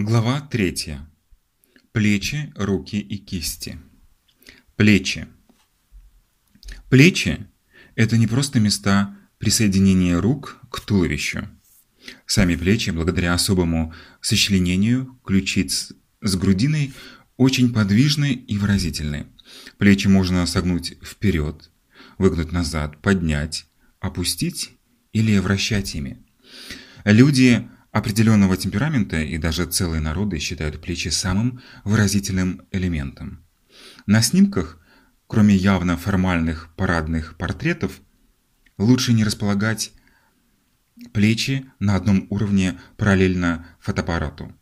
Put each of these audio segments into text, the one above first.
Глава 3. Плечи, руки и кисти. Плечи. Плечи – это не просто места присоединения рук к туловищу. Сами плечи, благодаря особому сочленению ключиц с грудиной, очень подвижны и выразительны. Плечи можно согнуть вперед, выгнуть назад, поднять, опустить или вращать ими. Люди – определенного темперамента и даже целые народы считают плечи самым выразительным элементом. На снимках, кроме явно формальных парадных портретов, лучше не располагать плечи на одном уровне параллельно фотоаппарату.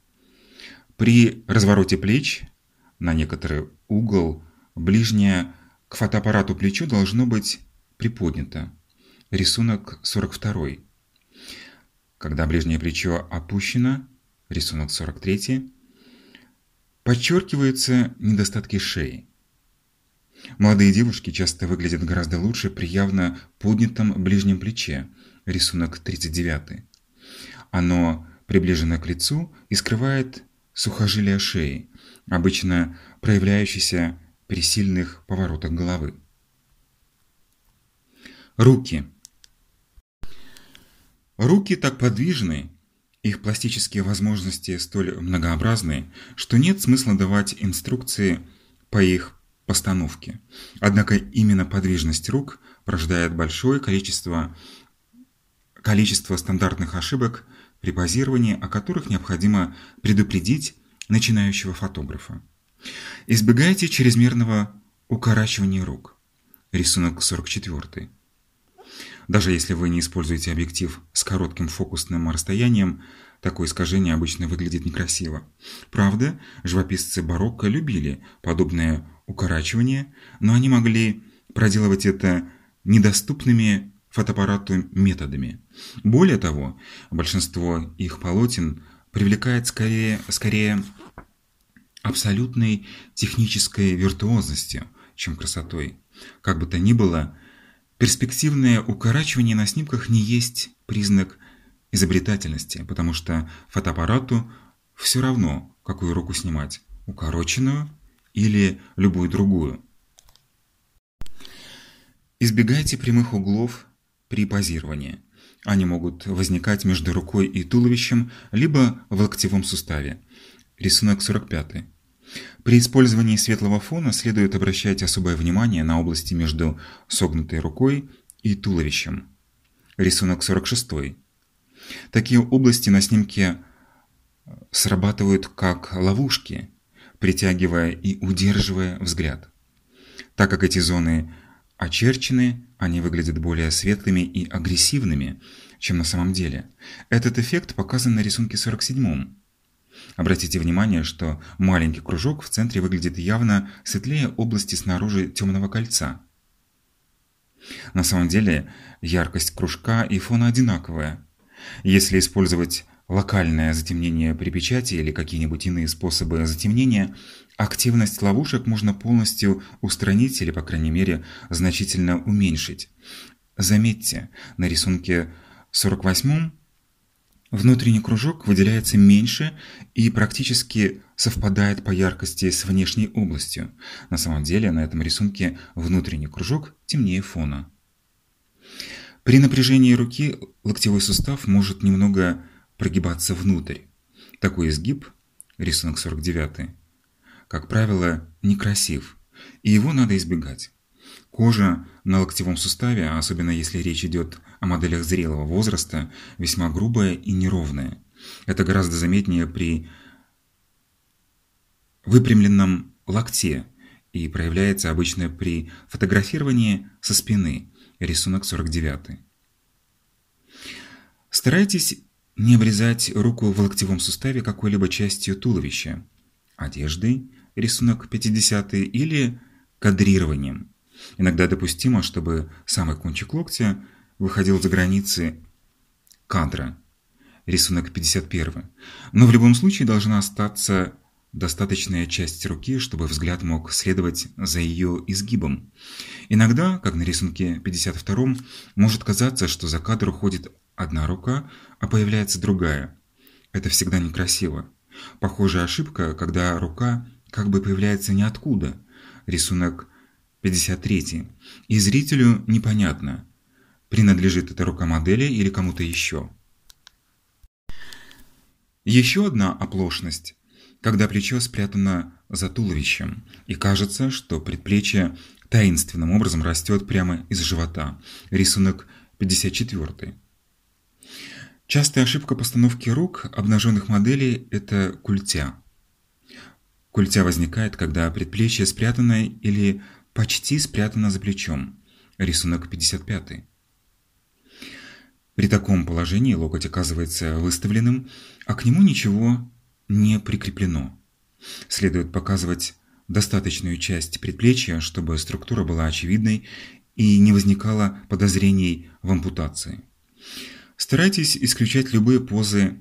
При развороте плеч на некоторый угол ближнее к фотоаппарату плечо должно быть приподнято. Рисунок 42 когда ближнее плечо опущено, рисунок 43, подчеркиваются недостатки шеи. Молодые девушки часто выглядят гораздо лучше при явно поднятом ближнем плече, рисунок 39. Оно приближено к лицу и скрывает сухожилия шеи, обычно проявляющиеся при сильных поворотах головы. Руки – Руки так подвижны, их пластические возможности столь многообразны, что нет смысла давать инструкции по их постановке. Однако именно подвижность рук порождает большое количество, количество стандартных ошибок при позировании, о которых необходимо предупредить начинающего фотографа. Избегайте чрезмерного укорачивания рук. Рисунок 44. Даже если вы не используете объектив с коротким фокусным расстоянием, такое искажение обычно выглядит некрасиво. Правда, живописцы барокко любили подобное укорачивание, но они могли проделывать это недоступными фотоаппарату методами. Более того, большинство их полотен привлекает скорее, скорее абсолютной технической виртуозностью, чем красотой. Как бы то ни было, Перспективное укорачивание на снимках не есть признак изобретательности, потому что фотоаппарату все равно, какую руку снимать – укороченную или любую другую. Избегайте прямых углов при позировании. Они могут возникать между рукой и туловищем, либо в локтевом суставе. Рисунок 45. При использовании светлого фона следует обращать особое внимание на области между согнутой рукой и туловищем. Рисунок 46. Такие области на снимке срабатывают как ловушки, притягивая и удерживая взгляд. Так как эти зоны очерчены, они выглядят более светлыми и агрессивными, чем на самом деле. Этот эффект показан на рисунке 47. Обратите внимание, что маленький кружок в центре выглядит явно светлее области снаружи темного кольца. На самом деле яркость кружка и фона одинаковая. Если использовать локальное затемнение при печати или какие-нибудь иные способы затемнения, активность ловушек можно полностью устранить или, по крайней мере, значительно уменьшить. Заметьте, на рисунке 48 Внутренний кружок выделяется меньше и практически совпадает по яркости с внешней областью. На самом деле на этом рисунке внутренний кружок темнее фона. При напряжении руки локтевой сустав может немного прогибаться внутрь. Такой изгиб, рисунок 49, как правило, некрасив, и его надо избегать. Кожа на локтевом суставе, особенно если речь идет о моделях зрелого возраста, весьма грубая и неровная. Это гораздо заметнее при выпрямленном локте и проявляется обычно при фотографировании со спины, рисунок 49. Старайтесь не обрезать руку в локтевом суставе какой-либо частью туловища, одеждой, рисунок 50 или кадрированием. Иногда допустимо, чтобы самый кончик локтя выходил за границы кадра, рисунок 51. Но в любом случае должна остаться достаточная часть руки, чтобы взгляд мог следовать за ее изгибом. Иногда, как на рисунке 52, может казаться, что за кадр уходит одна рука, а появляется другая. Это всегда некрасиво. Похожая ошибка, когда рука как бы появляется ниоткуда. Рисунок 53. И зрителю непонятно, принадлежит эта рука модели или кому-то еще. Еще одна оплошность, когда плечо спрятано за туловищем, и кажется, что предплечье таинственным образом растет прямо из живота. Рисунок 54. Частая ошибка постановки рук обнаженных моделей – это культя. Культя возникает, когда предплечье спрятано или почти спрятано за плечом. Рисунок 55. При таком положении локоть оказывается выставленным, а к нему ничего не прикреплено. Следует показывать достаточную часть предплечья, чтобы структура была очевидной и не возникало подозрений в ампутации. Старайтесь исключать любые позы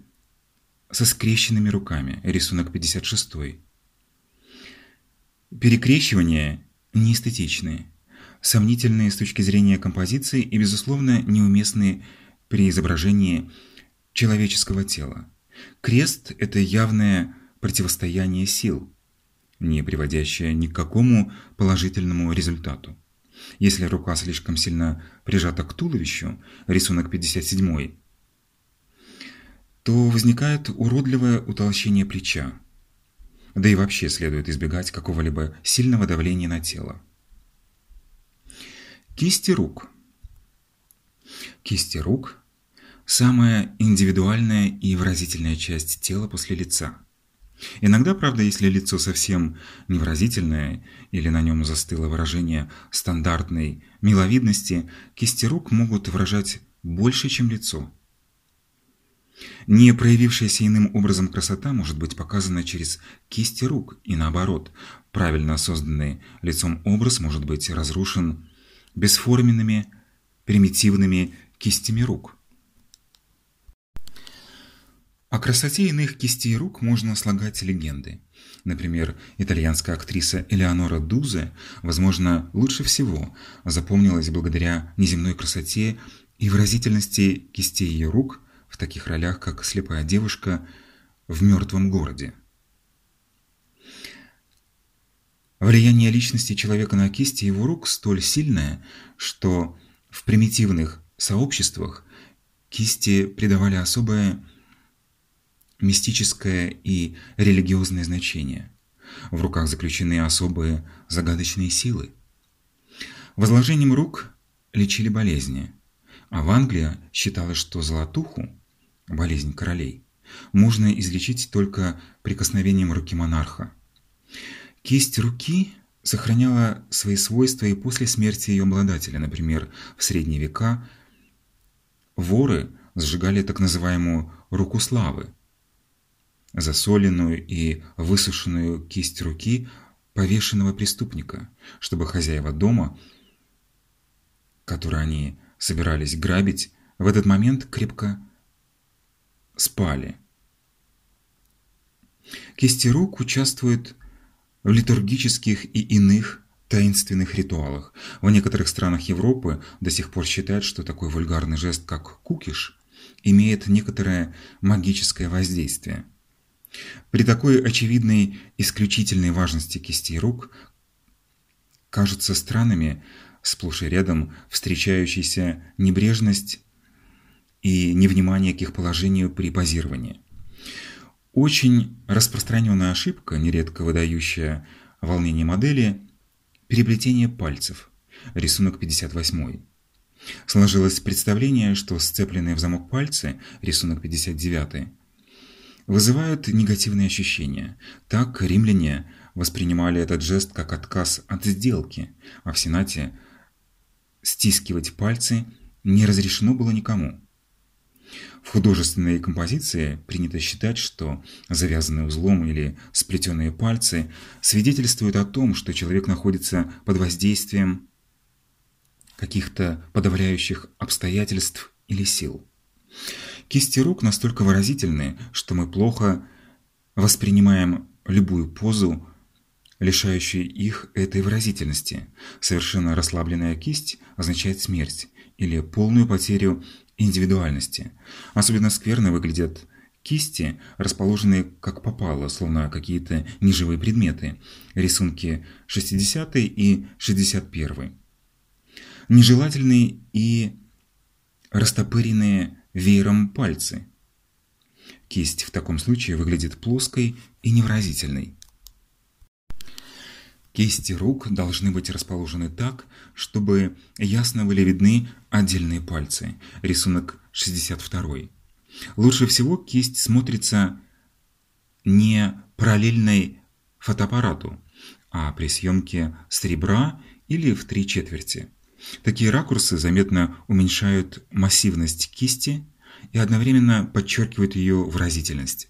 со скрещенными руками. Рисунок 56. Перекрещивания неэстетичные, сомнительные с точки зрения композиции и, безусловно, неуместные при изображении человеческого тела. Крест – это явное противостояние сил, не приводящее ни к какому положительному результату. Если рука слишком сильно прижата к туловищу, рисунок 57, то возникает уродливое утолщение плеча. Да и вообще следует избегать какого-либо сильного давления на тело. Кисти рук. Кисти рук – самая индивидуальная и выразительная часть тела после лица. Иногда, правда, если лицо совсем невыразительное или на нем застыло выражение стандартной миловидности, кисти рук могут выражать больше, чем лицо. Не проявившаяся иным образом красота может быть показана через кисти рук, и наоборот, правильно созданный лицом образ может быть разрушен бесформенными, примитивными кистями рук. О красоте иных кистей рук можно слагать легенды. Например, итальянская актриса Элеонора Дузе, возможно, лучше всего запомнилась благодаря неземной красоте и выразительности кистей ее рук в таких ролях, как слепая девушка в «Мертвом городе». Влияние личности человека на кисти его рук столь сильное, что в примитивных сообществах кисти придавали особое мистическое и религиозное значение. В руках заключены особые загадочные силы. Возложением рук лечили болезни, а в Англии считалось, что золотуху, болезнь королей, можно излечить только прикосновением руки монарха. Кисть руки сохраняла свои свойства и после смерти ее обладателя, например, в средние века воры сжигали так называемую руку славы, засоленную и высушенную кисть руки повешенного преступника, чтобы хозяева дома, который они собирались грабить, в этот момент крепко спали. Кисти рук участвуют в литургических и иных таинственных ритуалах. В некоторых странах Европы до сих пор считают, что такой вульгарный жест, как кукиш, имеет некоторое магическое воздействие – при такой очевидной исключительной важности кистей рук кажутся странными сплошь и рядом встречающаяся небрежность и невнимание к их положению при позировании. Очень распространенная ошибка, нередко выдающая волнение модели – переплетение пальцев, рисунок 58. Сложилось представление, что сцепленные в замок пальцы, рисунок 59, вызывают негативные ощущения. Так римляне воспринимали этот жест как отказ от сделки, а в Сенате стискивать пальцы не разрешено было никому. В художественной композиции принято считать, что завязанные узлом или сплетенные пальцы свидетельствуют о том, что человек находится под воздействием каких-то подавляющих обстоятельств или сил. Кисти рук настолько выразительны, что мы плохо воспринимаем любую позу, лишающую их этой выразительности. Совершенно расслабленная кисть означает смерть или полную потерю индивидуальности. Особенно скверно выглядят Кисти расположены как попало, словно какие-то неживые предметы. Рисунки 60 и 61. Нежелательные и растопыренные веером пальцы. Кисть в таком случае выглядит плоской и невыразительной. Кисти рук должны быть расположены так, чтобы ясно были видны отдельные пальцы. Рисунок 62. Лучше всего кисть смотрится не параллельной фотоаппарату, а при съемке с ребра или в три четверти. Такие ракурсы заметно уменьшают массивность кисти и одновременно подчеркивают ее выразительность.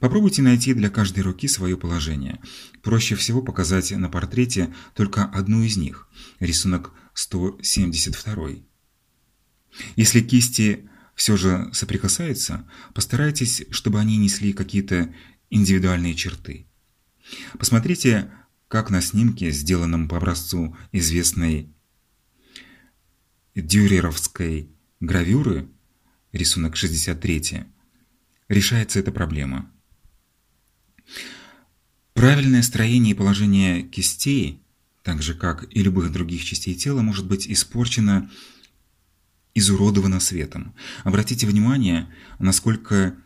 Попробуйте найти для каждой руки свое положение. Проще всего показать на портрете только одну из них, рисунок 172. Если кисти все же соприкасаются, постарайтесь, чтобы они несли какие-то индивидуальные черты. Посмотрите, как на снимке, сделанном по образцу известной дюреровской гравюры, рисунок 63, решается эта проблема. Правильное строение и положение кистей, так же как и любых других частей тела, может быть испорчено изуродована светом. Обратите внимание, насколько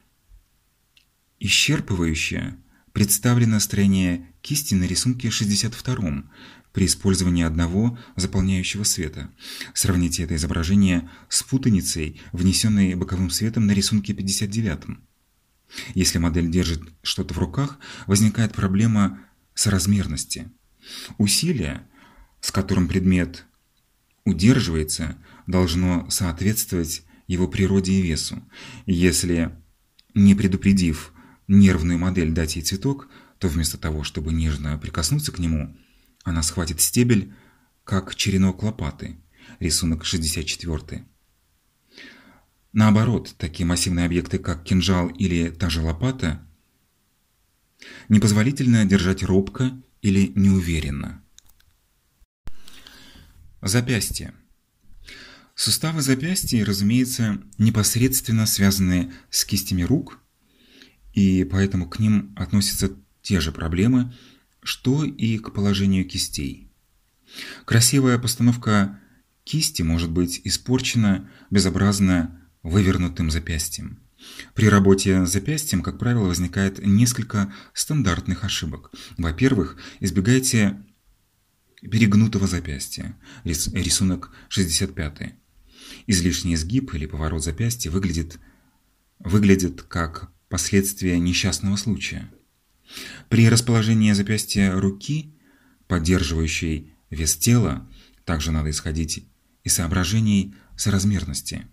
исчерпывающе представлено строение кисти на рисунке 62 при использовании одного заполняющего света. Сравните это изображение с путаницей, внесенной боковым светом на рисунке 59. Если модель держит что-то в руках, возникает проблема соразмерности. Усилие, с которым предмет удерживается, должно соответствовать его природе и весу. Если, не предупредив нервную модель дать ей цветок, то вместо того, чтобы нежно прикоснуться к нему, она схватит стебель, как черенок лопаты. Рисунок 64. Наоборот, такие массивные объекты, как кинжал или та же лопата, непозволительно держать робко или неуверенно. Запястье. Суставы запястья, разумеется, непосредственно связаны с кистями рук, и поэтому к ним относятся те же проблемы, что и к положению кистей. Красивая постановка кисти может быть испорчена безобразно вывернутым запястьем. При работе запястьем, как правило, возникает несколько стандартных ошибок. Во-первых, избегайте перегнутого запястья. Рисунок 65. Излишний изгиб или поворот запястья выглядит, выглядит как последствие несчастного случая. При расположении запястья руки, поддерживающей вес тела, также надо исходить из соображений соразмерности.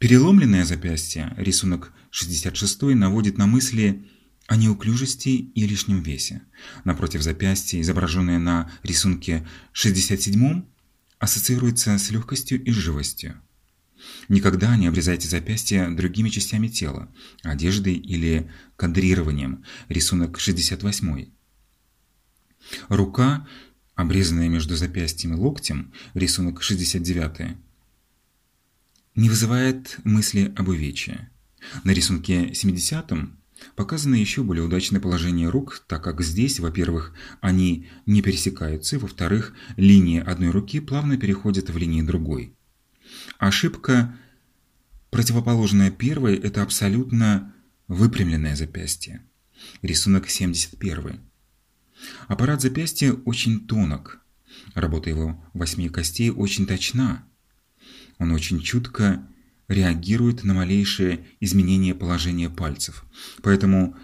Переломленное запястье, рисунок 66 наводит на мысли о неуклюжести и лишнем весе. Напротив запястья, изображенное на рисунке 67 ассоциируется с легкостью и живостью. Никогда не обрезайте запястья другими частями тела, одеждой или кадрированием. Рисунок 68. Рука, обрезанная между запястьем и локтем, рисунок 69, не вызывает мысли об увечье. На рисунке 70 Показано еще более удачное положение рук, так как здесь, во-первых, они не пересекаются, во-вторых, линия одной руки плавно переходит в линии другой. Ошибка, противоположная первой, это абсолютно выпрямленное запястье. Рисунок 71. Аппарат запястья очень тонок. Работа его восьми костей очень точна. Он очень чутко реагирует на малейшие изменения положения пальцев. Поэтому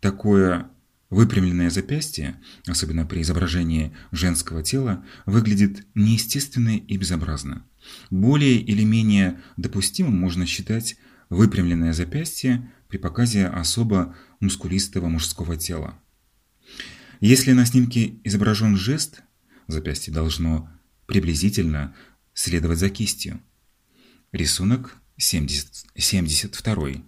такое выпрямленное запястье, особенно при изображении женского тела, выглядит неестественно и безобразно. Более или менее допустимым можно считать выпрямленное запястье при показе особо мускулистого мужского тела. Если на снимке изображен жест, запястье должно приблизительно следовать за кистью. Рисунок 70, 72.